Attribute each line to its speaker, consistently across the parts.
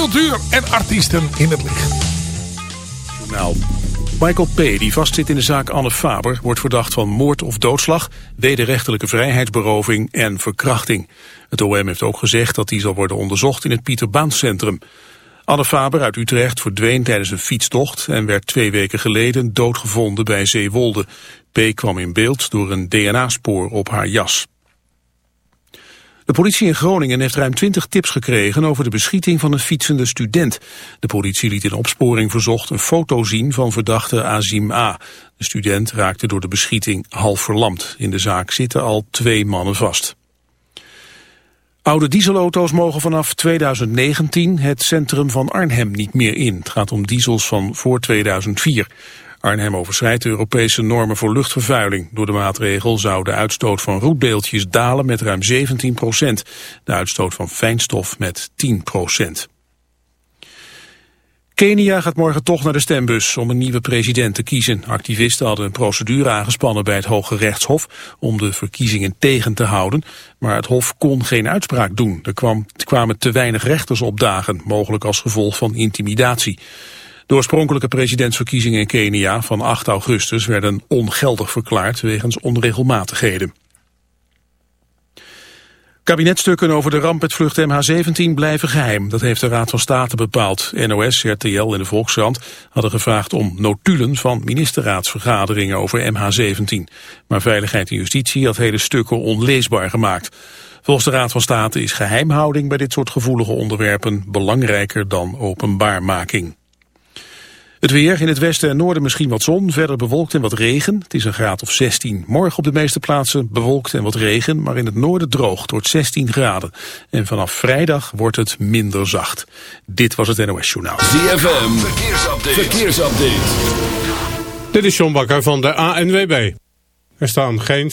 Speaker 1: cultuur en artiesten in het licht.
Speaker 2: Journaal. Michael P., die vastzit in de zaak Anne Faber... wordt verdacht van moord of doodslag, wederrechtelijke vrijheidsberoving en verkrachting. Het OM heeft ook gezegd dat die zal worden onderzocht in het Pieter Centrum. Anne Faber uit Utrecht verdween tijdens een fietstocht... en werd twee weken geleden doodgevonden bij Zeewolde. P. kwam in beeld door een DNA-spoor op haar jas. De politie in Groningen heeft ruim 20 tips gekregen over de beschieting van een fietsende student. De politie liet in opsporing verzocht een foto zien van verdachte Azim A. De student raakte door de beschieting half verlamd. In de zaak zitten al twee mannen vast. Oude dieselauto's mogen vanaf 2019 het centrum van Arnhem niet meer in. Het gaat om diesels van voor 2004. Arnhem overschrijdt de Europese normen voor luchtvervuiling. Door de maatregel zou de uitstoot van roetdeeltjes dalen met ruim 17 procent. De uitstoot van fijnstof met 10 procent. Kenia gaat morgen toch naar de stembus om een nieuwe president te kiezen. Activisten hadden een procedure aangespannen bij het Hoge Rechtshof om de verkiezingen tegen te houden. Maar het hof kon geen uitspraak doen. Er kwam, kwamen te weinig rechters opdagen, mogelijk als gevolg van intimidatie. De oorspronkelijke presidentsverkiezingen in Kenia van 8 augustus werden ongeldig verklaard wegens onregelmatigheden. Kabinetstukken over de ramp met vlucht MH17 blijven geheim. Dat heeft de Raad van State bepaald. NOS, RTL en de Volkskrant hadden gevraagd om notulen van ministerraadsvergaderingen over MH17. Maar Veiligheid en Justitie had hele stukken onleesbaar gemaakt. Volgens de Raad van State is geheimhouding bij dit soort gevoelige onderwerpen belangrijker dan openbaarmaking. Het weer, in het westen en noorden misschien wat zon, verder bewolkt en wat regen. Het is een graad of 16. Morgen op de meeste plaatsen bewolkt en wat regen, maar in het noorden droog tot 16 graden. En vanaf vrijdag wordt het minder zacht. Dit was het NOS Journaal.
Speaker 3: ZFM, verkeersupdate. verkeersupdate.
Speaker 4: Dit is John Bakker van de ANWB. Er staan geen...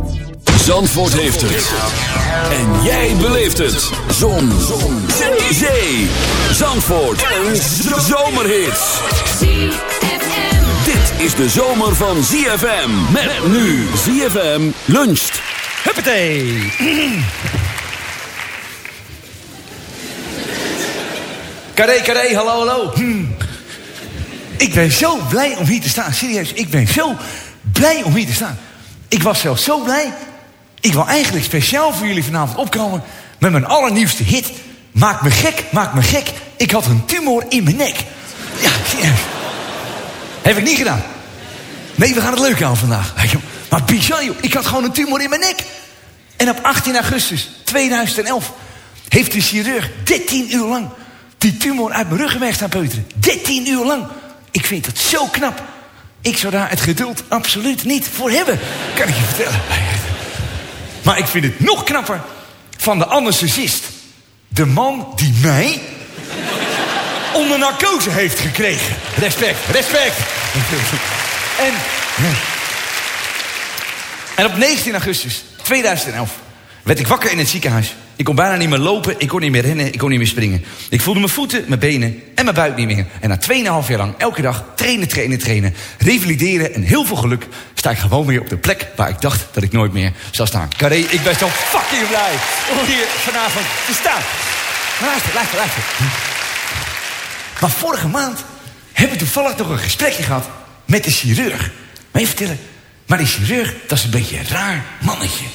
Speaker 3: Zandvoort heeft het. En jij beleeft het. Zon. Zon. Zee. Zee. Zandvoort. Een zomerhit. Dit is de zomer van ZFM. Met nu ZFM luncht.
Speaker 5: Huppatee! Carré, carré, hallo, hallo. Hm. Ik ben zo blij om hier te staan. Serieus, ik ben zo blij om hier te staan. Ik was zelfs zo blij. Ik wil eigenlijk speciaal voor jullie vanavond opkomen met mijn allernieuwste hit. Maak me gek, maak me gek. Ik had een tumor in mijn nek. Ja. Heb ik niet gedaan. Nee, we gaan het leuk aan vandaag. Maar bizar joh, ik had gewoon een tumor in mijn nek. En op 18 augustus 2011 heeft de chirurg 13 uur lang die tumor uit mijn ruggenmerg staan peuteren. 13 uur lang. Ik vind dat zo knap. Ik zou daar het geduld absoluut niet voor hebben. Kan ik je vertellen. Maar ik vind het nog knapper van de anesthesist. De man die mij onder narcose heeft gekregen. Respect, respect. En, en op 19 augustus 2011 werd ik wakker in het ziekenhuis Ik kon bijna niet meer lopen, ik kon niet meer rennen, ik kon niet meer springen. Ik voelde mijn voeten, mijn benen en mijn buik niet meer. En na 2,5 jaar lang elke dag trainen, trainen, trainen... revalideren en heel veel geluk... sta ik gewoon weer op de plek waar ik dacht dat ik nooit meer zou staan. Carré, ik ben zo fucking blij om hier vanavond te staan. Maar luister, luister. Maar vorige maand heb ik toevallig nog een gesprekje gehad met de chirurg. Maar je vertellen, maar die chirurg, dat is een beetje een raar mannetje.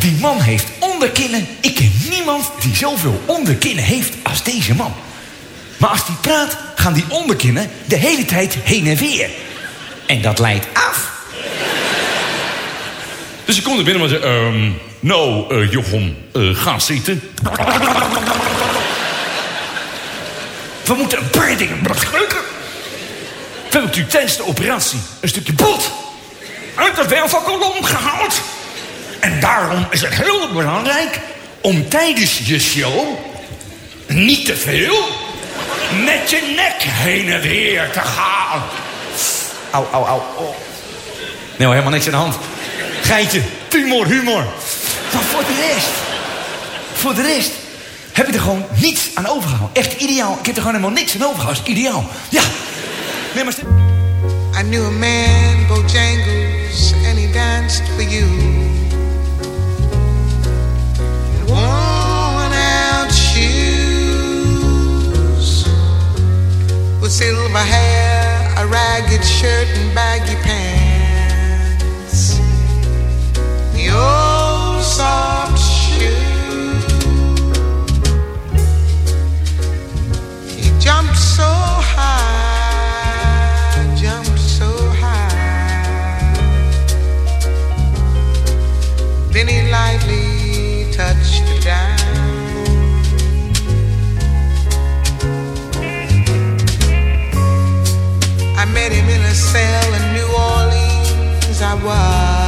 Speaker 5: Die man heeft onderkinnen. Ik ken niemand die zoveel onderkinnen heeft als deze man. Maar als die praat, gaan die onderkinnen de hele tijd heen en weer. En dat leidt af. Dus ik kom er binnen en zei... ehm, nou, eh, Jochem, eh, ga zitten. We moeten een paar dingen bespreken. We hebben u tijdens de operatie een stukje bot uit de wervelkolom gehaald. En daarom is het heel belangrijk om tijdens je show niet te veel met je nek heen en weer te gaan. Au, au, au. Oh. Nee, hoor, helemaal niks aan de hand. Geintje, humor, humor. Maar voor de rest, voor de rest heb ik er gewoon niets aan overgehouden. Echt ideaal. Ik heb er gewoon helemaal niks aan overgehouden. Ideaal. Ja. Nee, maar...
Speaker 6: I knew a man, Bojangles, and he danced for you. With silver hair, a ragged shirt, and baggy pants. The old soft shoe. He jumped so high, jumped so high. Then he lightly met him in a cell in New Orleans. I was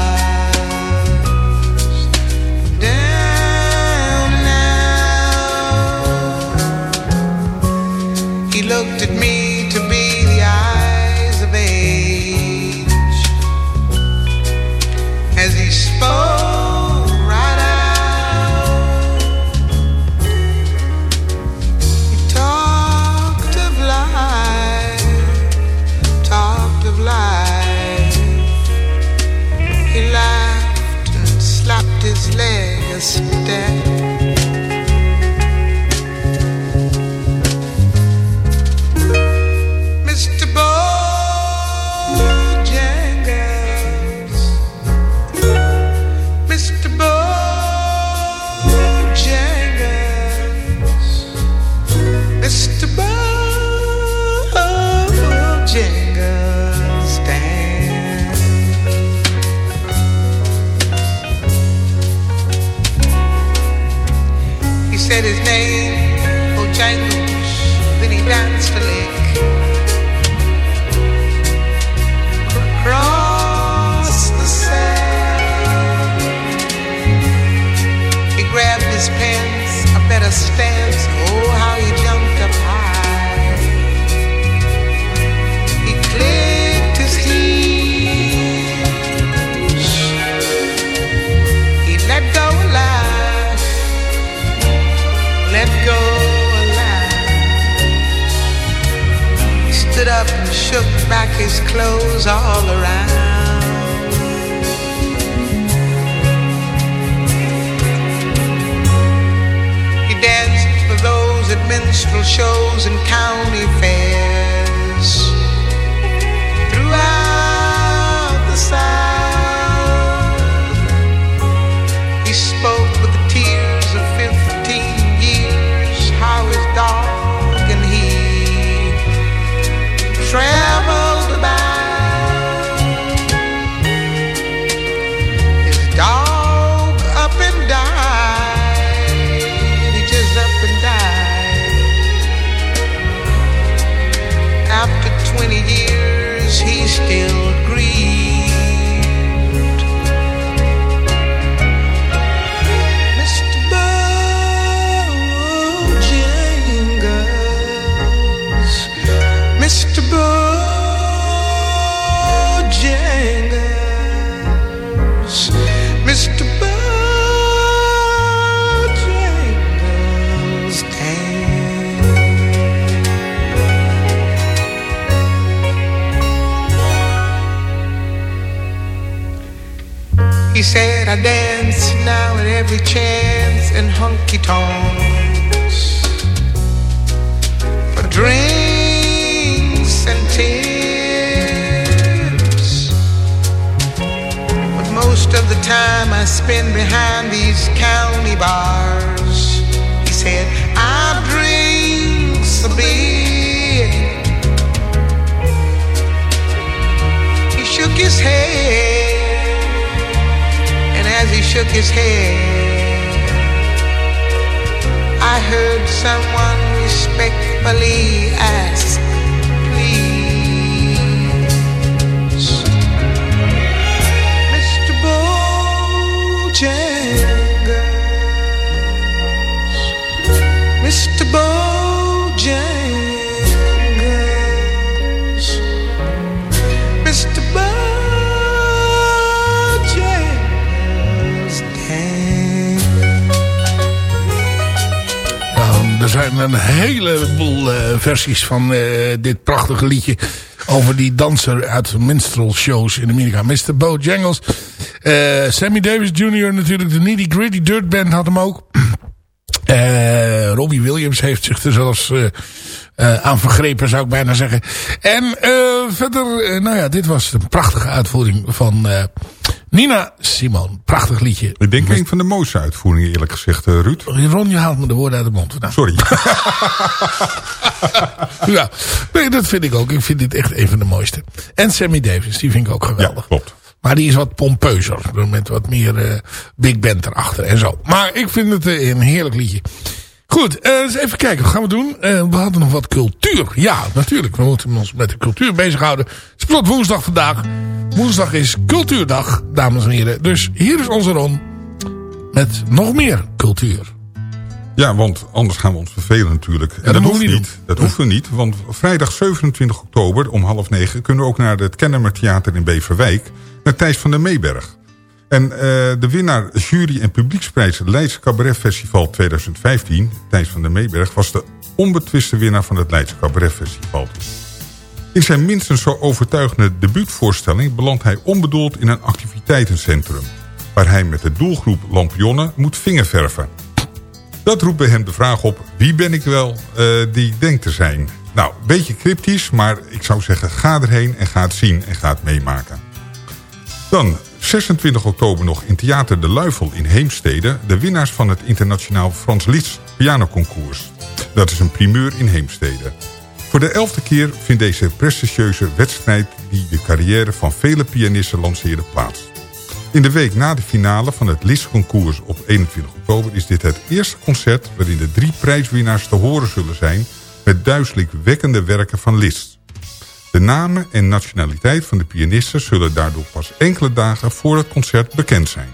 Speaker 6: 20 years, he's still I dance now at every chance in honky tonks for drinks and tips. But most of the time I spend behind these county bars. He said, I drink a beer. He shook his head, shook his head, I heard someone respectfully ask,
Speaker 1: er zijn een heleboel eh, versies van eh, dit prachtige liedje... over die danser uit minstrel shows in Amerika. Mr. Bojangles. Eh Sammy Davis Jr. natuurlijk. De Nitty Gritty Dirt Band had hem ook. Robbie Williams heeft zich er zelfs eh, aan vergrepen, zou ik bijna zeggen. En eh, verder, eh, nou ja, dit was een prachtige uitvoering van Nina Simon. Prachtig liedje.
Speaker 7: Ik denk een van de mooiste uitvoeringen eerlijk gezegd, Ruud.
Speaker 1: Ron, je haalt me de woorden uit de mond vandaan.
Speaker 7: Sorry.
Speaker 1: ja, nee, dat vind ik ook. Ik vind dit echt een van de mooiste. En Sammy Davis, die vind ik ook geweldig.
Speaker 7: klopt.
Speaker 1: Maar die is wat pompeuzer. Met wat meer big band erachter en zo. Maar ik vind het een heerlijk liedje. Goed, eh, eens even kijken. Wat gaan we doen? Eh, we hadden nog wat cultuur. Ja, natuurlijk. We moeten ons met de cultuur bezighouden. Het is woensdag vandaag. Woensdag is cultuurdag, dames en heren. Dus hier is onze Ron. Met nog meer cultuur.
Speaker 7: Ja, want anders gaan we ons vervelen natuurlijk. en
Speaker 1: dat
Speaker 7: hoeft niet Dat hoeft we niet, want vrijdag 27 oktober om half negen... kunnen we ook naar het Kennemer Theater in Beverwijk... naar Thijs van der Meeberg. En eh, de winnaar jury- en publieksprijs Leidse Cabaret Festival 2015... Thijs van der Meeberg was de onbetwiste winnaar van het Leidse Cabaret Festival. In zijn minstens zo overtuigende debuutvoorstelling... belandt hij onbedoeld in een activiteitencentrum... waar hij met de doelgroep Lampionnen moet vingerverven. Dat roept bij hem de vraag op, wie ben ik wel eh, die ik denk te zijn? Nou, een beetje cryptisch, maar ik zou zeggen, ga erheen en ga het zien en ga het meemaken. Dan, 26 oktober nog in Theater De Luifel in Heemstede... de winnaars van het internationaal Frans Liszt pianoconcours. Dat is een primeur in Heemstede. Voor de elfde keer vindt deze prestigieuze wedstrijd... die de carrière van vele pianisten lanceerde plaats. In de week na de finale van het Liszt-concours op 21 oktober... is dit het eerste concert waarin de drie prijswinnaars te horen zullen zijn... met duizelingwekkende werken van Liszt. De namen en nationaliteit van de pianisten zullen daardoor pas enkele dagen voor het concert bekend zijn.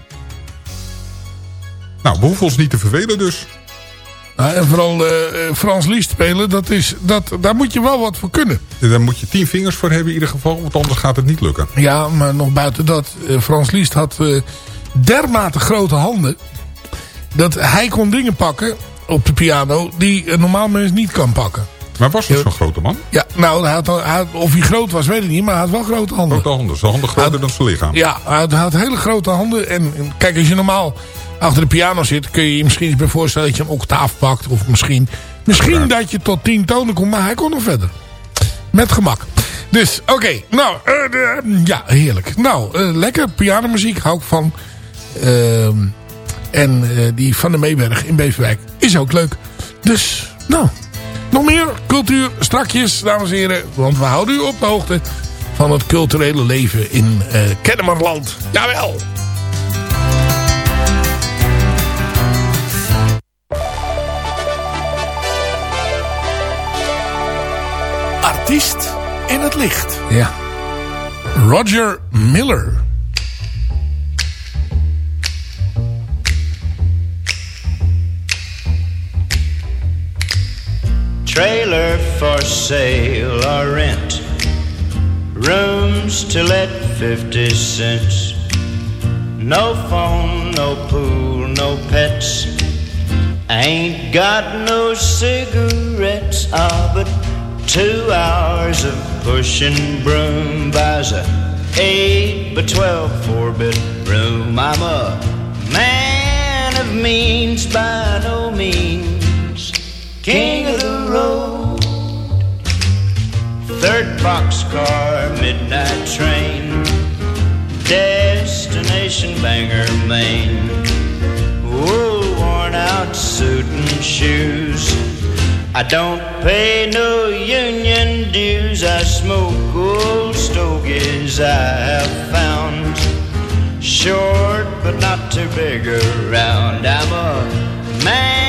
Speaker 7: Nou, we hoeven ons niet te vervelen dus.
Speaker 1: Nou, en vooral eh, Frans Liszt spelen, dat is, dat, daar moet je wel wat voor kunnen.
Speaker 7: Daar moet je tien vingers voor hebben in ieder geval, want anders gaat het niet lukken.
Speaker 1: Ja, maar nog buiten dat, eh, Frans Liszt had eh, dermate grote handen... dat hij kon dingen pakken op de piano die een normaal mens niet kan pakken.
Speaker 7: Maar was het zo'n grote man?
Speaker 1: Ja, nou, hij had, hij of hij groot was, weet ik niet, maar hij had wel grote handen.
Speaker 7: Grote handen, zijn handen groter dan zijn lichaam.
Speaker 1: Ja, hij had, hij hele grote handen. En, en kijk, als je normaal achter de piano zit... kun je je misschien eens bij voorstellen dat je een octaaf pakt. Of misschien, misschien dat je tot tien tonen komt. Maar hij kon nog verder. Met gemak. Dus, oké. nou, eh, ja, heerlijk. Nou, eh, lekker pianomuziek hou ik van. Ehm, en eh, die van de Meeberg in Beverwijk is ook leuk. Dus, nou, nog meer cultuur strakjes, dames en heren. Want we houden u op de hoogte van het culturele leven in eh Kennemerland. Jawel!
Speaker 2: Artiest in het licht.
Speaker 1: Ja. Roger Miller.
Speaker 8: Trailer for sale or rent. Rooms to let 50 cents. No phone, no pool, no pets. Ain't got no cigarettes. Ah, but two hours of pushing broom buys a eight by twelve four bedroom. I'm a man of means by no means, king of the road. Third boxcar, midnight train, destination Bangor, Maine. Wool worn out suit and shoes. I don't pay no union dues. I smoke old stogies I have found. Short but not too big around. I'm a man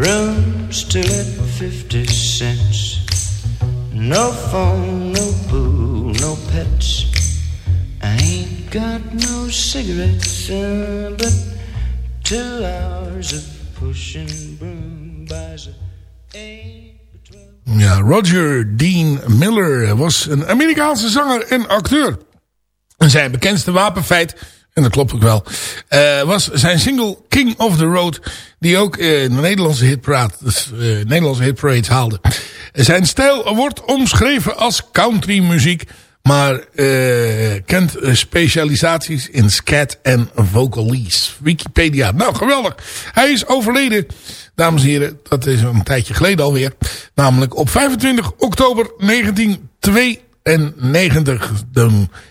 Speaker 8: Rooms to let fifty cents. No phone, no pool, no pets. I ain't got no cigarettes, uh, but two hours of pushing broom buys a.
Speaker 1: Ja, Roger Dean Miller was een Amerikaanse zanger en acteur. En zijn bekendste wapenfeit, en dat klopt ook wel, eh, was zijn single King of the Road, die ook de Nederlandse hitparade, dus, eh, Nederlandse hitparades haalde. Zijn stijl wordt omschreven als country muziek, maar kent specialisaties in scat en vocalies. Wikipedia. Nou, geweldig. Hij is overleden, dames en heren. Dat is een tijdje geleden alweer. Namelijk op 25 oktober 1992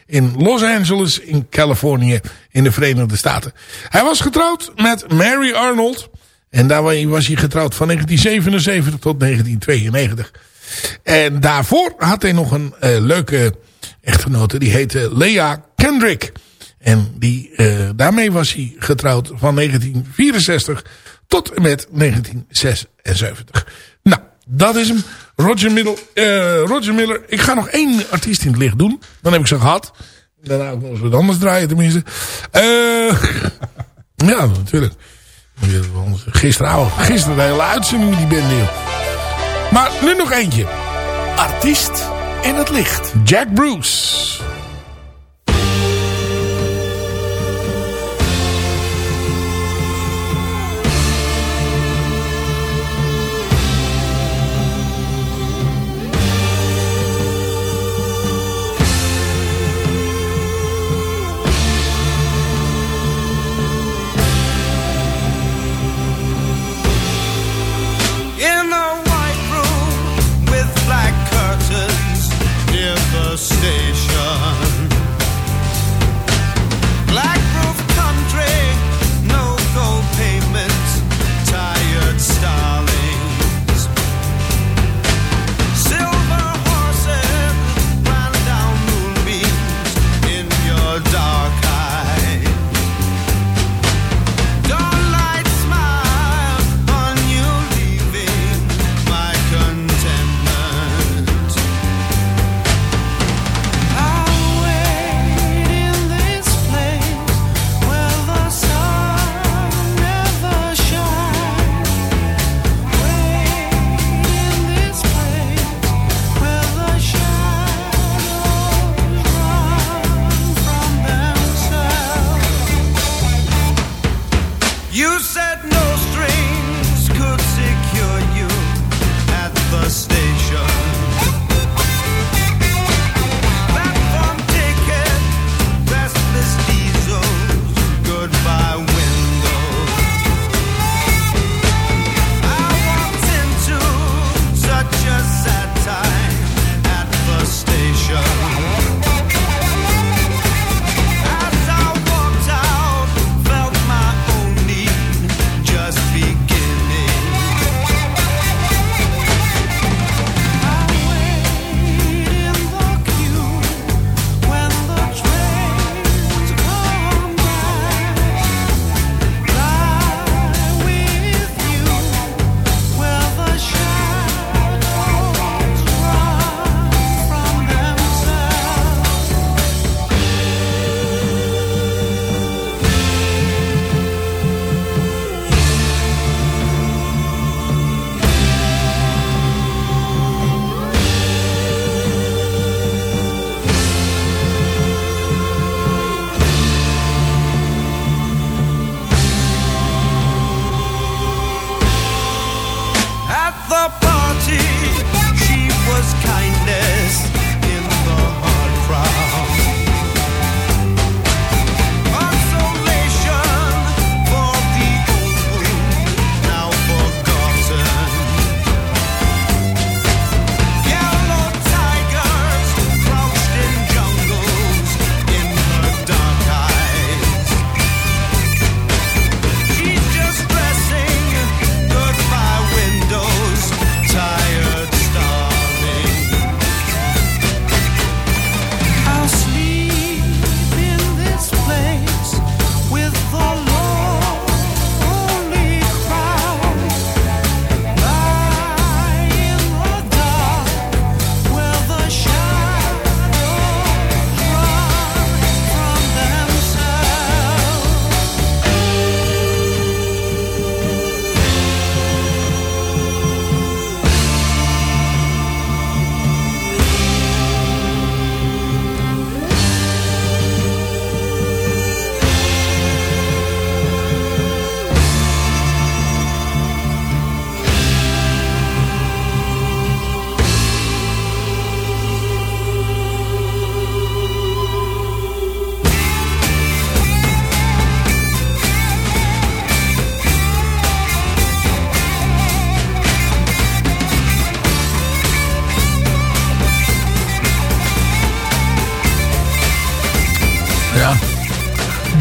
Speaker 1: in Los Angeles in Californië in de Verenigde Staten. Hij was getrouwd met Mary Arnold. En daar was hij getrouwd van 1977 tot 1992. En daarvoor had hij nog een uh, leuke echtgenote. Die heette Lea Kendrick. En die, uh, daarmee was hij getrouwd van 1964 tot en met 1976. Nou, dat is hem. Roger. Uh, Roger Miller. Ik ga nog één artiest in het licht doen. Dan heb ik ze gehad. Daarna ook nog eens wat anders draaien tenminste. Uh, ja, natuurlijk. Gisteravond. Gisteren de hele uitzending die band nieuw. Maar nu nog eentje. Artiest in het licht. Jack Bruce.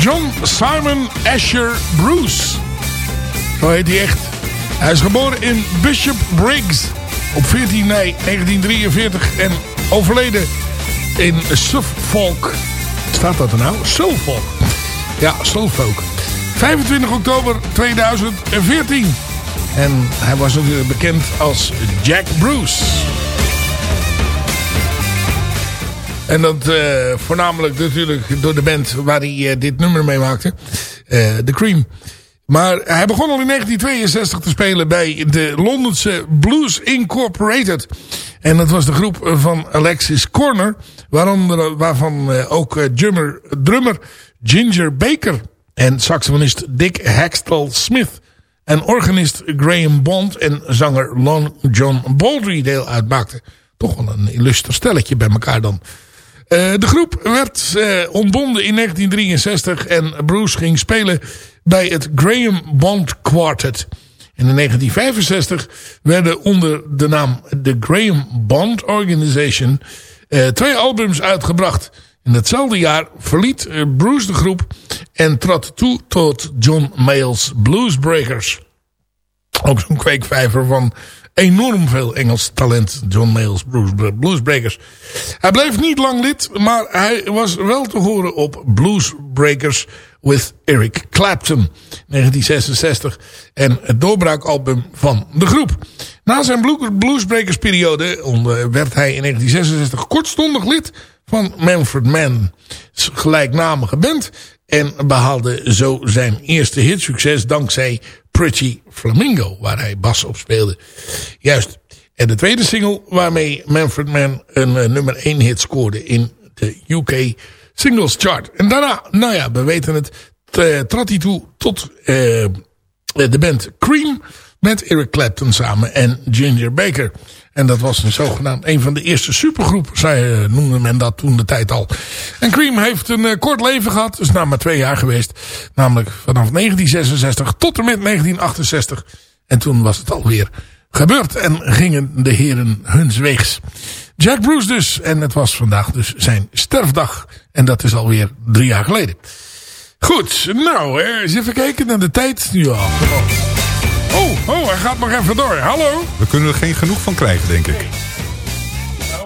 Speaker 1: John Simon Asher Bruce. Zo heet hij echt. Hij is geboren in Bishop Briggs op 14 mei 1943 en overleden in Suffolk. Staat dat er nou? Suffolk. Ja, Suffolk. 25 oktober 2014. En hij was natuurlijk bekend als Jack Bruce. En dat eh, voornamelijk natuurlijk door de band waar hij eh, dit nummer mee maakte. eh The Cream. Maar hij begon al in 1962 te spelen bij de Londense Blues Incorporated. En dat was de groep van Alexis Corner. Waaronder, waarvan ook drummer, Ginger Baker. En saxofonist Dick Haxtell Smith. En organist Graham Bond en zanger Long John Baldry deel uitmaakten. Toch wel een illuster stelletje bij elkaar dan. Eh, de groep werd eh, ontbonden in 1963 en Bruce ging spelen bij het Graham Bond Quartet. En in 1965 werden onder de naam The Graham Bond Organization eh, twee albums uitgebracht. In hetzelfde jaar verliet Bruce de groep en trad toe tot John Mayall's Bluesbreakers. Ook zo'n kweekvijver van enorm veel Engels talent. John Mayall's Blues, Bluesbreakers. Hij bleef niet lang lid, maar hij was wel te horen op Bluesbreakers with Eric Clapton. 1966. En het doorbraakalbum van de groep. Na zijn Blue- Bluesbreakers periode onder- werd hij in 1966 kortstondig lid van Manfred Mann. Gelijknamige band. En behaalde zo zijn eerste hitsucces dankzij Pretty Flamingo. Waar hij bas op speelde. Juist. En de tweede single waarmee Manfred Mann een eh, nummer 1 hit scoorde in de UK Singles Chart. En daarna, nou ja, we weten het, eh, trad hij toe tot eh, de band Cream met Eric Clapton samen en Ginger Baker. En dat was een zogenaamd een van de eerste supergroepen, zei, eh, noemde men dat toen de tijd al. En Cream heeft een eh, kort leven gehad, dus na maar twee jaar geweest. Namelijk vanaf 1966 tot en met 1968. En toen was het alweer gebeurd en gingen de heren huns weegs. Jack Bruce dus. En het was vandaag dus zijn sterfdag. En dat is alweer drie jaar geleden. Goed, nou, eens even kijken naar de tijd. Ja, oh, oh, hij gaat nog even door. Hallo?
Speaker 7: We kunnen er geen genoeg van krijgen, denk ik.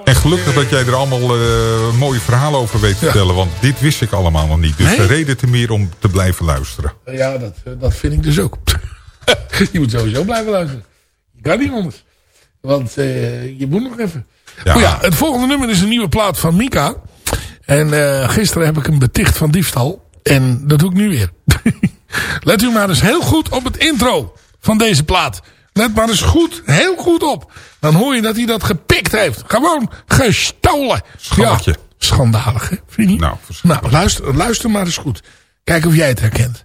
Speaker 7: En gelukkig dat jij er allemaal eh, mooie verhalen over weet te vertellen. Want dit wist ik allemaal nog niet. Dus
Speaker 1: Nee?
Speaker 7: de reden te meer om te blijven luisteren.
Speaker 1: Ja, dat, eh, dat vind ik dus ook. je moet sowieso blijven luisteren. Je kan niet anders. Want eh, je moet nog even.
Speaker 7: Ja.
Speaker 1: Oh ja, het volgende nummer is een nieuwe plaat van Mika. En gisteren heb ik hem beticht van diefstal. En dat doe ik nu weer. Let u maar eens heel goed op het intro van deze plaat. Let maar eens goed, heel goed op. Dan hoor je dat hij dat gepikt heeft. Gewoon gestolen.
Speaker 7: Schandje.
Speaker 1: Ja, schandalig, hè? Vind je niet?
Speaker 7: Nou,
Speaker 1: Nou, luister, luister maar eens goed. Kijk of jij het herkent.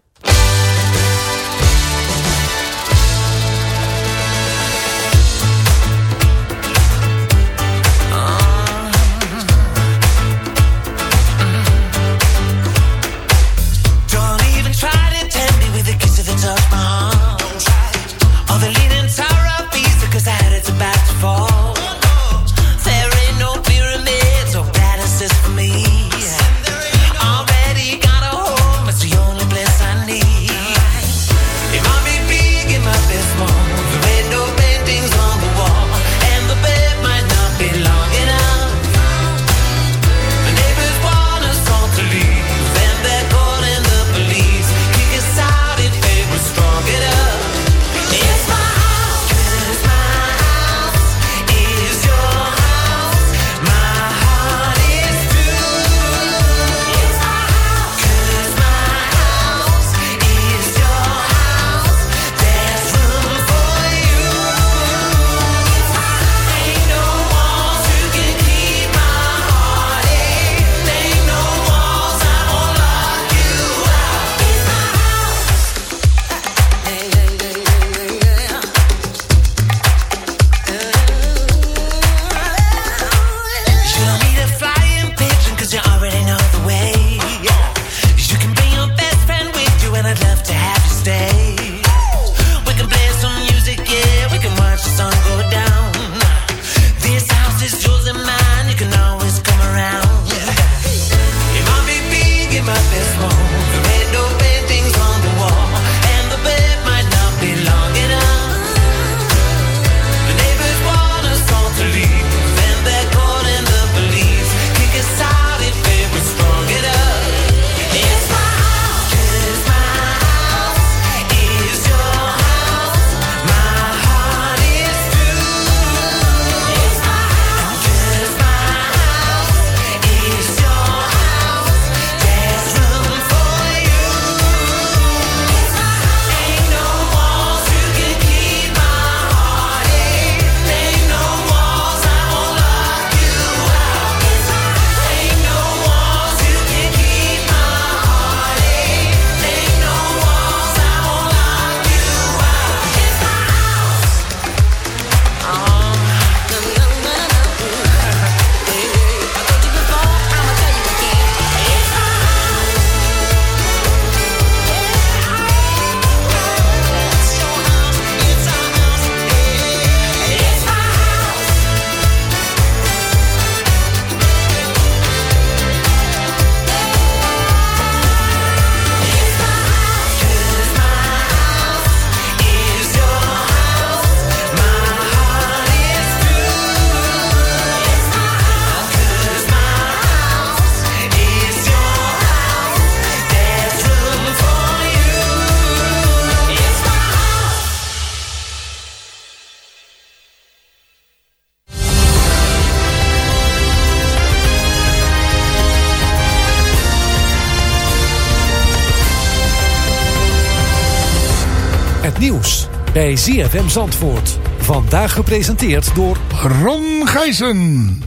Speaker 9: Bij ZFM Zandvoort. Vandaag gepresenteerd door
Speaker 1: Ron Gijzen.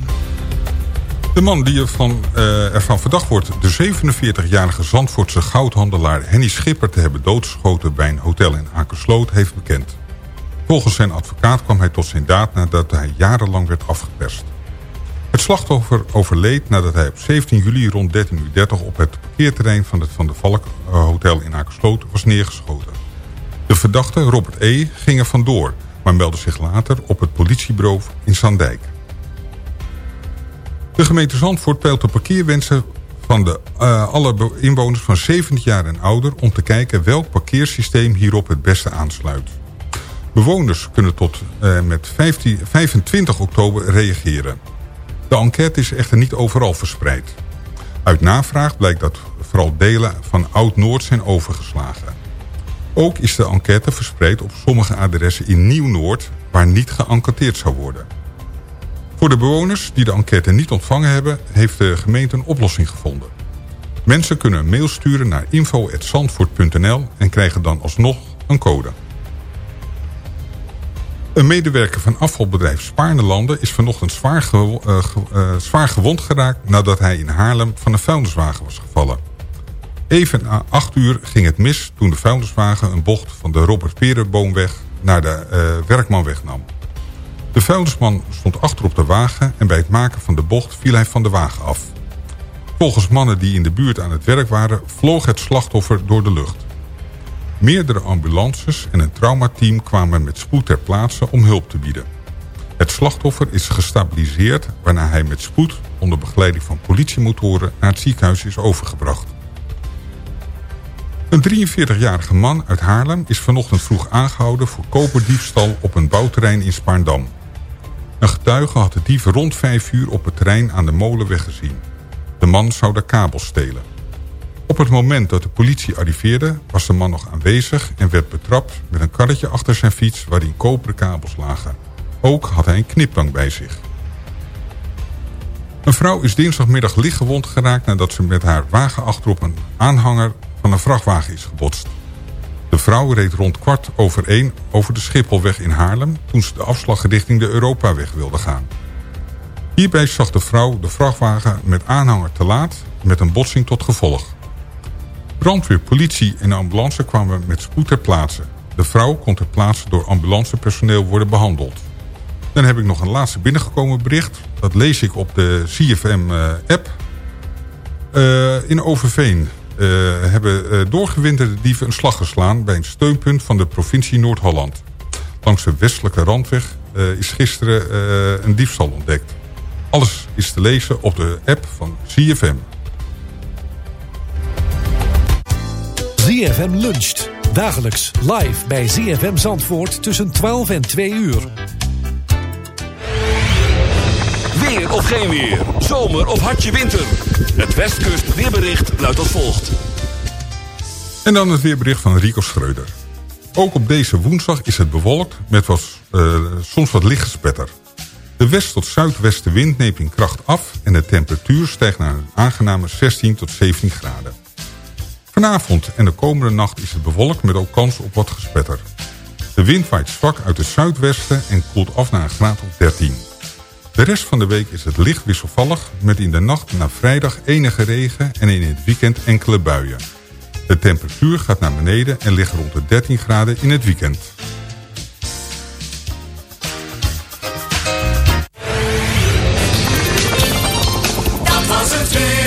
Speaker 7: De man die ervan, uh, ervan verdacht wordt de 47-jarige Zandvoortse goudhandelaar Henny Schipper te hebben doodgeschoten bij een hotel in Akersloot heeft bekend. Volgens zijn advocaat kwam hij tot zijn daad nadat hij jarenlang werd afgeperst. Het slachtoffer overleed nadat hij op 17 juli rond 13.30 uur op het parkeerterrein van het Van der Valk eh, Hotel in Akersloot was neergeschoten. De verdachte, Robert E., ging er vandoor, maar meldde zich later op het politiebureau in Zandijk. De gemeente Zandvoort peilt de parkeerwensen van de, uh, alle inwoners van 70 jaar en ouder... om te kijken welk parkeersysteem hierop het beste aansluit. Bewoners kunnen tot uh, met 15, 25 oktober reageren. De enquête is echter niet overal verspreid. Uit navraag blijkt dat vooral delen van Oud-Noord zijn overgeslagen. Ook is de enquête verspreid op sommige adressen in Nieuw-Noord... waar niet geënquêteerd zou worden. Voor de bewoners die de enquête niet ontvangen hebben... heeft de gemeente een oplossing gevonden. Mensen kunnen een mail sturen naar info.zandvoort.nl... en krijgen dan alsnog een code. Een medewerker van afvalbedrijf Spaarnelanden is vanochtend zwaar, ge uh, zwaar gewond geraakt... nadat hij in Haarlem van een vuilniswagen was gevallen. Even na 8 uur ging het mis toen de vuilniswagen een bocht van de Robert Perenboomweg naar de uh, Werkmanweg nam. De vuilnisman stond achter op de wagen en bij het maken van de bocht viel hij van de wagen af. Volgens mannen die in de buurt aan het werk waren vloog het slachtoffer door de lucht. Meerdere ambulances en een traumateam kwamen met spoed ter plaatse om hulp te bieden. Het slachtoffer is gestabiliseerd waarna hij met spoed onder begeleiding van politiemotoren naar het ziekenhuis is overgebracht. Een 43-jarige man uit Haarlem is vanochtend vroeg aangehouden voor koperdiefstal op een bouwterrein in Spaarndam. Een getuige had de dieven rond 5 uur op het terrein aan de molenweg gezien. De man zou de kabels stelen. Op het moment dat de politie arriveerde was de man nog aanwezig en werd betrapt met een karretje achter zijn fiets waarin koperen kabels lagen. Ook had hij een kniptang bij zich. Een vrouw is dinsdagmiddag lichtgewond geraakt nadat ze met haar wagen achterop een aanhanger van een vrachtwagen is gebotst. De vrouw reed rond kwart over één over de Schipholweg in Haarlem... toen ze de afslag richting de Europaweg wilde gaan. Hierbij zag de vrouw de vrachtwagen met aanhanger te laat... met een botsing tot gevolg. Brandweer, politie en ambulance kwamen met spoed ter plaatse. De vrouw kon ter plaatse door ambulancepersoneel worden behandeld. Dan heb ik nog een laatste binnengekomen bericht. Dat lees ik op de CFM-app. Uh, uh, in Overveen hebben uh, doorgewinterde dieven een slag geslaan... bij een steunpunt van de provincie Noord-Holland. Langs de westelijke randweg uh, is gisteren een diefstal ontdekt. Alles is te lezen op de app van CFM.
Speaker 9: ZFM luncht. Dagelijks live bij ZFM Zandvoort tussen 12 en 2 uur.
Speaker 3: Weer of geen weer. Zomer of hartje winter. Het Westkust weerbericht luidt als volgt.
Speaker 7: En dan het weerbericht van Rico Schreuder. Ook op deze woensdag is het bewolkt met wat, uh, soms wat lichtgespetter. De west- tot zuidwestenwind neemt in kracht af... en de temperatuur stijgt naar een aangename 16 tot 17 graden. Vanavond en de komende nacht is het bewolkt met ook kans op wat gespetter. De wind waait zwak uit het zuidwesten en koelt af naar een graad of 13. De rest van de week is het licht wisselvallig... met in de nacht naar vrijdag enige regen en in het weekend enkele buien. De temperatuur gaat naar beneden en ligt rond de 13 graden in het weekend.
Speaker 10: Dat was het weer.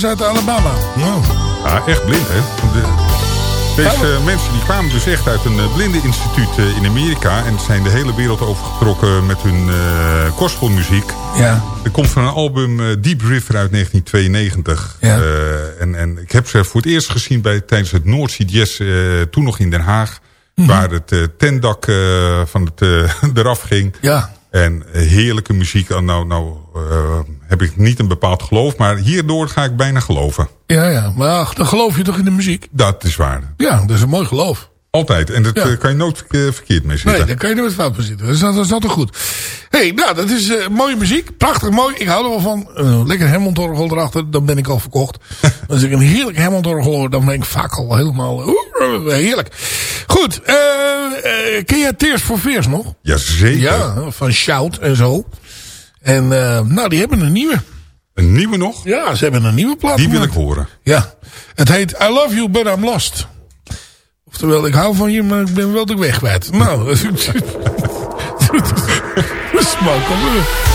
Speaker 10: De blinde jongens uit Alabama. Nou.
Speaker 7: Ja, echt blind, hè? De- deze eh, mensen die kwamen dus echt uit een uh, blindeninstituut eh, in Amerika... en zijn de hele wereld overgetrokken met hun gospelmuziek.
Speaker 10: Ja.
Speaker 7: Er komt van een album eh, Deep River uit 1992.
Speaker 10: Ja.
Speaker 7: Eh, en, en ik heb ze voor het eerst gezien bij, tijdens het Noordzee Jazz... eh, toen nog in Den Haag.
Speaker 10: Mhm.
Speaker 7: Waar het eh, tentdak eh, van het, eh, eraf ging.
Speaker 10: Ja.
Speaker 7: En eh, heerlijke muziek. Oh, Nou, nou eh, heb ik niet een bepaald geloof. Maar hierdoor ga ik bijna geloven.
Speaker 10: Ja, ja. Maar ach, dan geloof je toch in de muziek?
Speaker 7: Dat is waar.
Speaker 10: Ja, dat is een mooi geloof.
Speaker 7: Altijd. En dat
Speaker 10: Ja.
Speaker 7: eh, kan je nooit eh, verkeerd mee zitten.
Speaker 10: Nee, daar kan je nooit fout mee zitten. Dat is, dat is altijd goed. hey, nou, dat is eh, mooie muziek. Prachtig mooi. Ik hou er wel van. Eh, lekker Hammondorgel erachter. Dan ben ik al verkocht. Als ik een heerlijk Hammondorgel hoor, dan ben ik vaak al helemaal... oeh, heerlijk. Goed. eh, ken jij Tears for Fears nog?
Speaker 7: Jazeker.
Speaker 10: Ja, van Shout en zo. En eh, nou, die hebben een nieuwe.
Speaker 7: Een nieuwe nog?
Speaker 10: Ja, ze hebben een nieuwe plaat
Speaker 7: Die wil ik horen.
Speaker 10: Ja. Het heet I Love You But I'm Lost. Oftewel, ik hou van je, maar ik ben wel de weg kwijt. Nou, smoke on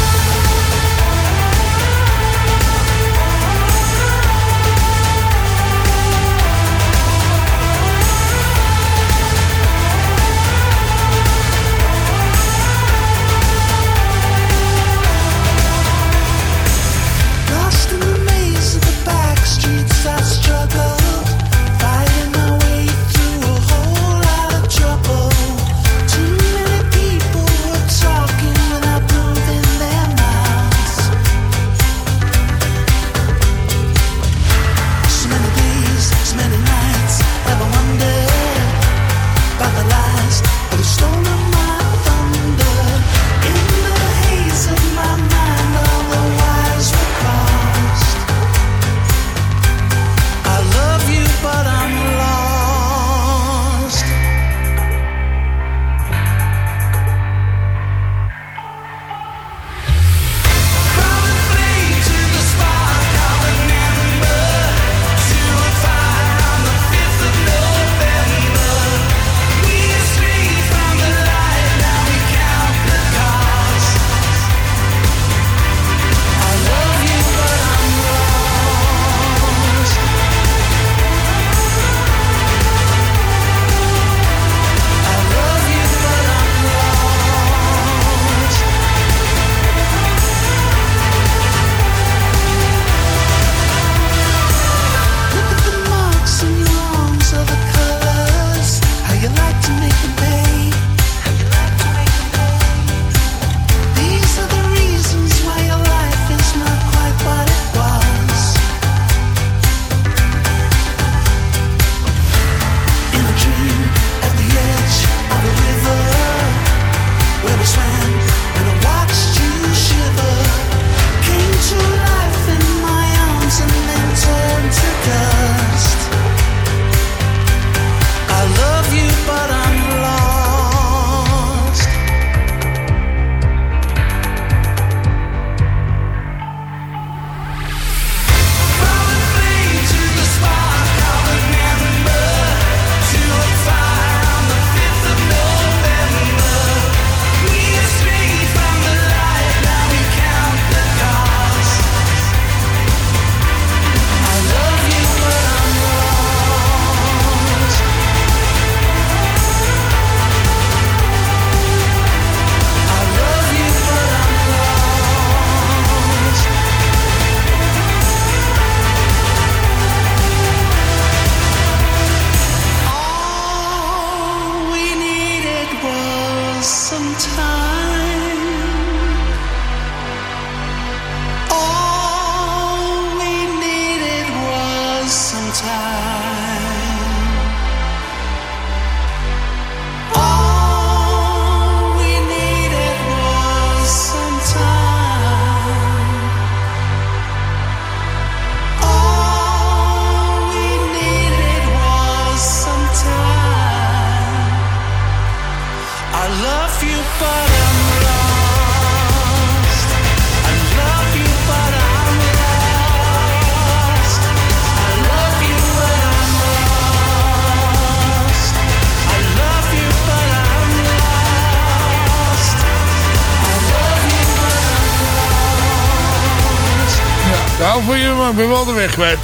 Speaker 1: van je, maar ik ben wel de weg kwijt.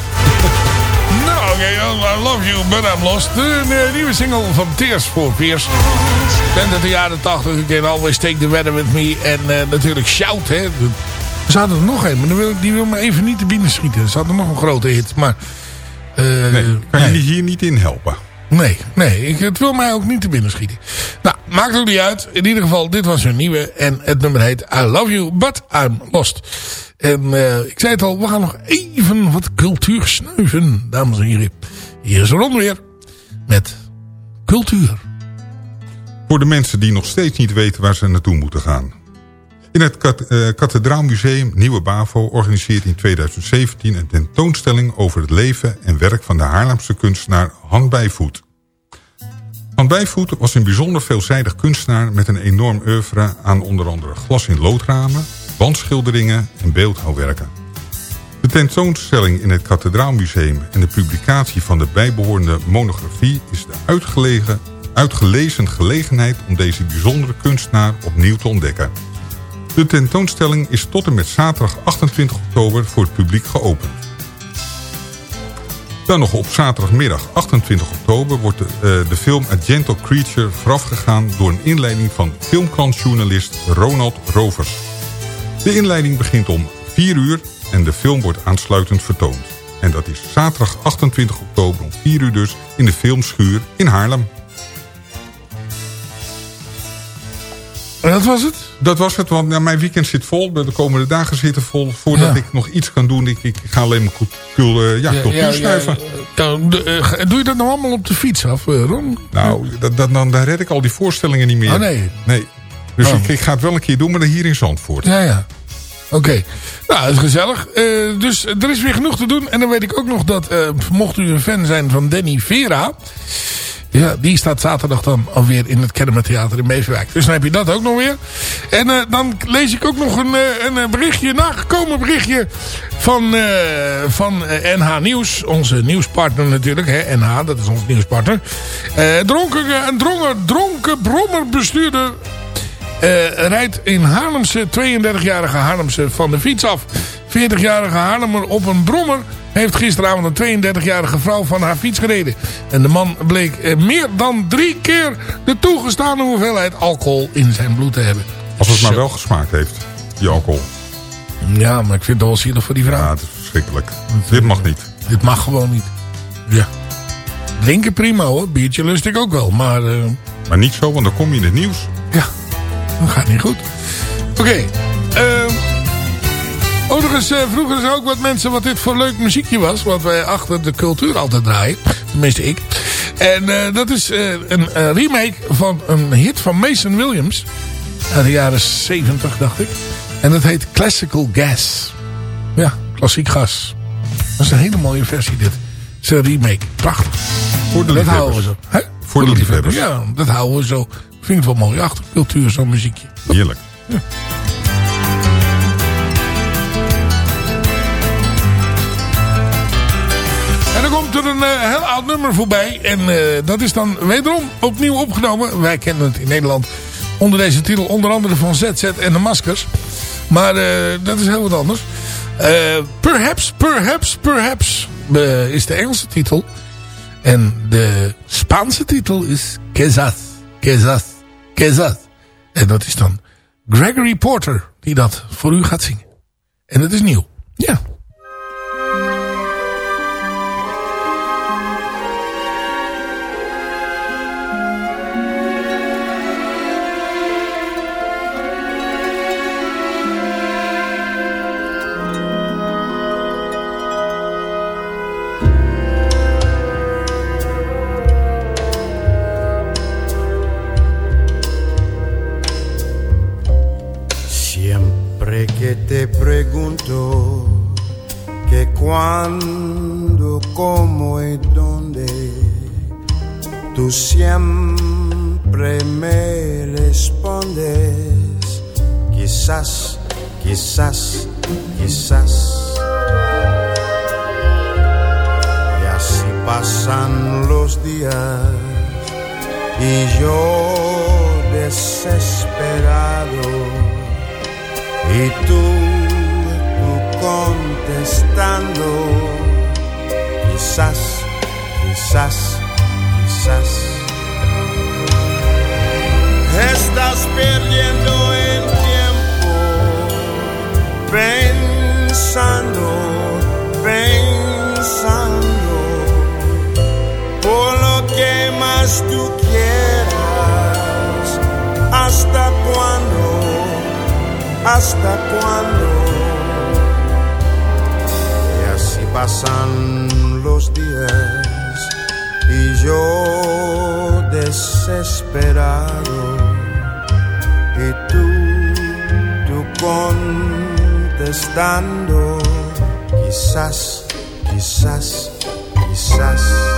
Speaker 1: nou, oké, I love you, but I'm lost. De, nieuwe single van Tears for Fears. Bent uit de jaren 80. Ik ken Always Take the Weather With Me. En eh, natuurlijk Shout, hè. Er zaten er nog een, maar die wil, die wil me even niet te binnen schieten. Er zat er nog een grote hit, maar... eh,
Speaker 7: Nee, kan je hier niet in helpen?
Speaker 1: Nee, nee, ik, het wil mij ook niet te binnen schieten. Nou, maakt ook niet uit. In ieder geval, dit was hun nieuwe. En het nummer heet I Love You, But I'm Lost. En eh, ik zei het al, we gaan nog even wat cultuur snuiven, dames en heren. Hier is Ron weer met cultuur.
Speaker 7: Voor de mensen die nog steeds niet weten waar ze naartoe moeten gaan. In het eh, Kathedraalmuseum Nieuwe Bavo organiseert in 2017 een tentoonstelling over het leven en werk van de Haarlemse kunstenaar Han Bijvoet. Han Bijvoet was een bijzonder veelzijdig kunstenaar met een enorm oeuvre aan onder andere glas in loodramen, wandschilderingen en beeldhouwwerken. De tentoonstelling in het Kathedraalmuseum en de publicatie van de bijbehorende monografie is de uitgelegen, uitgelezen gelegenheid om deze bijzondere kunstenaar opnieuw te ontdekken. De tentoonstelling is tot en met zaterdag 28 oktober voor het publiek geopend. Dan nog op zaterdagmiddag 28 oktober wordt de, eh, de film A Gentle Creature voorafgegaan door een inleiding van filmkrantjournalist Ronald Rovers. De inleiding begint om 4 uur en de film wordt aansluitend vertoond. En dat is zaterdag 28 oktober om 4 uur dus in de filmschuur in Haarlem.
Speaker 1: En dat was het?
Speaker 7: Dat was het, want ja, mijn weekend zit vol. De komende dagen zitten vol. Voordat
Speaker 1: Ja.
Speaker 7: ik nog iets kan doen, ik, ik ga alleen maar cult- cul- eh, ja, cultuur snuiven.
Speaker 1: nou, de, eh, doe je dat nou allemaal op de fiets af, eh, Ron?
Speaker 7: Nou, dat, dat, dan, dan red ik al die voorstellingen niet meer.
Speaker 1: Oh, nee.
Speaker 7: Nee. Dus
Speaker 1: Oh.
Speaker 7: ik, ik ga het wel een keer doen, maar dan hier in Zandvoort.
Speaker 1: Ja, ja. Oké. Nou, dat is gezellig. Eh, dus er is weer genoeg te doen. En dan weet ik ook nog dat, eh, mocht u een fan zijn van Danny Vera... Ja, die staat zaterdag dan alweer in het Kennemer Theater in Beverwijk. Dus dan heb je dat ook nog weer. En eh, dan lees ik ook nog een, een berichtje, een nagekomen berichtje van, van NH Nieuws. Onze nieuwspartner natuurlijk, hè, NH, dat is onze nieuwspartner. Eh, dronken, een dronken, dronken brommerbestuurder rijdt in Haarlemse, 32-jarige Haarlemse van de fiets af. 40-jarige Haarlemmer op een brommer heeft gisteravond een 32-jarige vrouw van haar fiets gereden. En de man bleek eh, meer dan drie keer de toegestane hoeveelheid alcohol in zijn bloed te hebben.
Speaker 7: Als het maar wel gesmaakt heeft, die alcohol.
Speaker 1: Ja, maar ik vind het wel zielig voor die vrouw.
Speaker 7: Ja, het is verschrikkelijk. Dit mag niet.
Speaker 1: Dit mag gewoon niet. Ja. Drinken prima hoor, biertje lust ik ook wel. Maar eh,
Speaker 7: Maar niet zo, want dan kom je in het nieuws.
Speaker 1: Ja, dat gaat niet goed. Oké. ehm, overigens uh, vroegen ze ook wat mensen wat dit voor leuk muziekje was. Wat wij achter de cultuur altijd draaien. Tenminste ik. En eh, dat is eh, een eh, remake van een hit van Mason Williams. Uit de jaren 70 dacht ik. En dat heet Classical Gas. Ja, klassiek gas. Dat is een hele mooie versie dit. Het is een remake. Prachtig.
Speaker 7: Voor de
Speaker 1: dat houden we
Speaker 7: liefhebbers.
Speaker 1: zo.
Speaker 7: Voor de liefhebbers.
Speaker 1: Ja, dat houden we zo. Vind ik wel mooi. Achtercultuur, zo'n muziekje.
Speaker 7: Heerlijk.
Speaker 1: En dan komt er een eh, heel oud nummer voorbij. En eh, dat is dan wederom opnieuw opgenomen. Wij kennen het in Nederland onder deze titel. Onder andere van ZZ en de Maskers. Maar eh, dat is heel wat anders. Perhaps, perhaps, perhaps is de Engelse titel. En de Spaanse titel is Quizás, Quizás, Quizás. En dat is dan Gregory Porter die dat voor u gaat zingen. En dat is nieuw. Ja.
Speaker 11: Pensando, pensando por lo que más tú quieras. ¿Hasta cuándo? ¿Hasta cuándo? Y así pasan los días y yo desesperado y tú, tú contestando, quizás, quizás, quizás.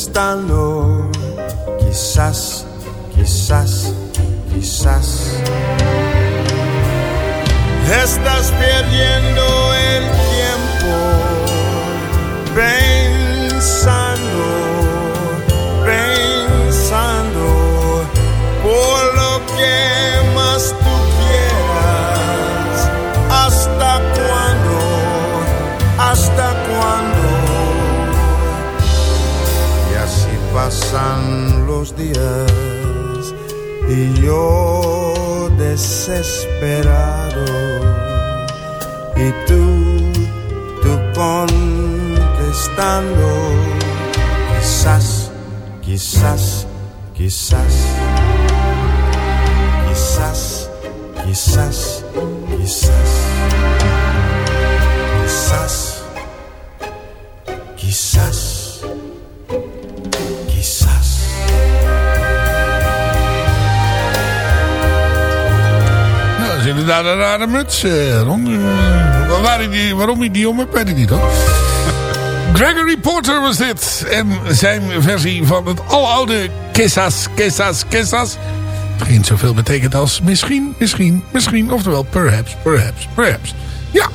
Speaker 1: están eh. Eh, waarom hij die om heeft, weet ik niet hoor. Gregory Porter was dit. En zijn versie van het aloude Kissas, Kissas, Kissas. Begint zoveel betekent als misschien, misschien, misschien. Oftewel perhaps, perhaps, perhaps. Ja.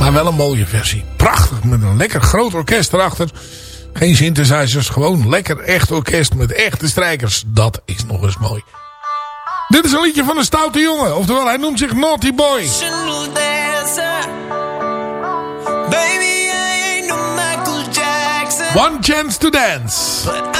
Speaker 1: Maar wel een mooie versie. Prachtig, met een lekker groot orkest erachter. Geen synthesizers, gewoon lekker echt orkest met echte strijkers. Dat is nog eens mooi. Dit is een liedje van een stoute jongen. Oftewel, hij noemt zich Naughty Boy. One chance to dance.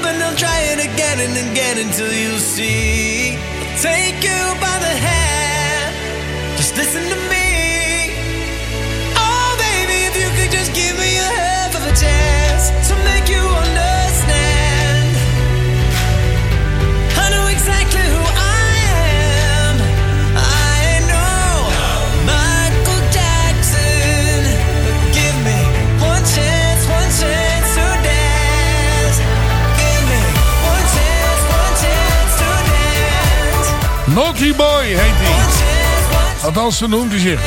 Speaker 10: Up and I'll try it again and again until you see. I'll take you by the hand. Just listen to me.
Speaker 1: Naughty Boy heet hij. Althans, zo noemt hij zich.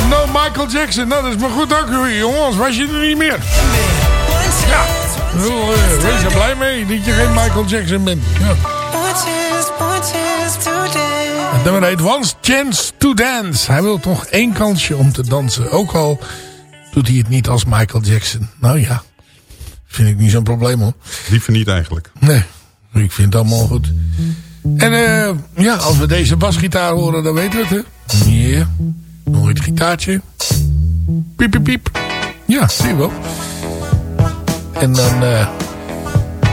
Speaker 1: I know Michael Jackson. Nou, dat is maar goed ook, jongen. Anders was je er niet meer. Ja. Eh, Wees er blij mee dat je geen Michael Jackson bent. Ja. Het nummer heet One Chance to Dance. Hij wil toch één kansje om te dansen. Ook al doet hij het niet als Michael Jackson. Nou ja, vind ik niet zo'n probleem hoor.
Speaker 7: Liever niet eigenlijk.
Speaker 1: Nee, ik vind het allemaal goed. En eh, ja, als we deze basgitaar horen, dan weten we het hè. Ja, het gitaartje. Piep, piep, piep. Ja, zie je wel. En dan, eh,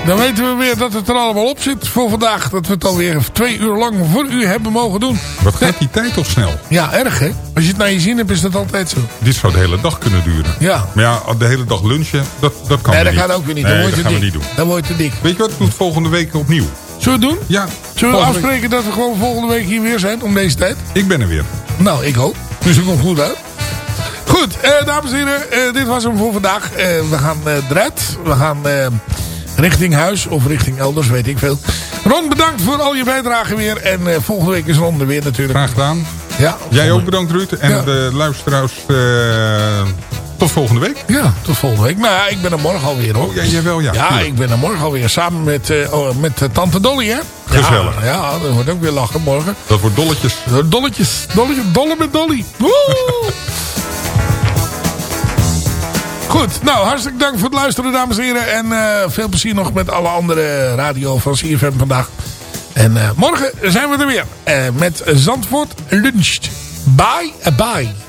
Speaker 1: dan weten we weer dat het er allemaal op zit voor vandaag. Dat we het alweer twee uur lang voor u hebben mogen doen.
Speaker 7: Wat gaat die tijd toch snel?
Speaker 1: Ja, erg hè. Als je het naar je zin hebt, is dat altijd zo.
Speaker 7: Dit zou de hele dag kunnen duren.
Speaker 1: Ja.
Speaker 7: Maar ja, de hele dag lunchen, dat, dat kan
Speaker 1: Nee, dat
Speaker 7: niet.
Speaker 1: gaat ook weer niet.
Speaker 7: Nee, dat gaan we niet doen.
Speaker 1: Dan word je te dik.
Speaker 7: Weet je wat, het moet volgende week opnieuw.
Speaker 1: Zullen we het doen?
Speaker 7: Ja.
Speaker 1: Zullen we
Speaker 7: week-
Speaker 1: afspreken dat we gewoon volgende week hier weer zijn om deze tijd?
Speaker 7: Ik ben er weer.
Speaker 1: Nou, ik ook. Dus dat komt goed uit. Goed, eh, dames en heren, eh, dit was hem voor vandaag. Eh, we gaan eh, eruit. We gaan eh, richting huis of richting elders, weet ik veel. Ron, bedankt voor al je bijdrage weer. En eh, volgende week is Ron er weer natuurlijk.
Speaker 7: Graag gedaan.
Speaker 1: Ja,
Speaker 7: Jij ook bedankt Ruud. En
Speaker 1: Ja.
Speaker 7: de luisteraars, eh, tot volgende week.
Speaker 1: Ja, tot volgende week. Nou ja, ik ben er morgen alweer hoor.
Speaker 7: Oh, ja, jij wel, ja.
Speaker 1: Ja, ik ben er morgen alweer. Samen met, eh, oh, met tante Dolly, hè?
Speaker 7: Gezellig.
Speaker 1: Ja, ja, dat wordt ook weer lachen morgen.
Speaker 7: Dat wordt dolletjes.
Speaker 1: Dolletjes. Dolletjes. Dolle met Dolly. Woe! Goed, nou hartstikke dank voor het luisteren dames en heren. En eh, veel plezier nog met alle andere radio van CFM vandaag. En eh, morgen zijn we er weer. eh, met Zandvoort Luncht. Bye, bye.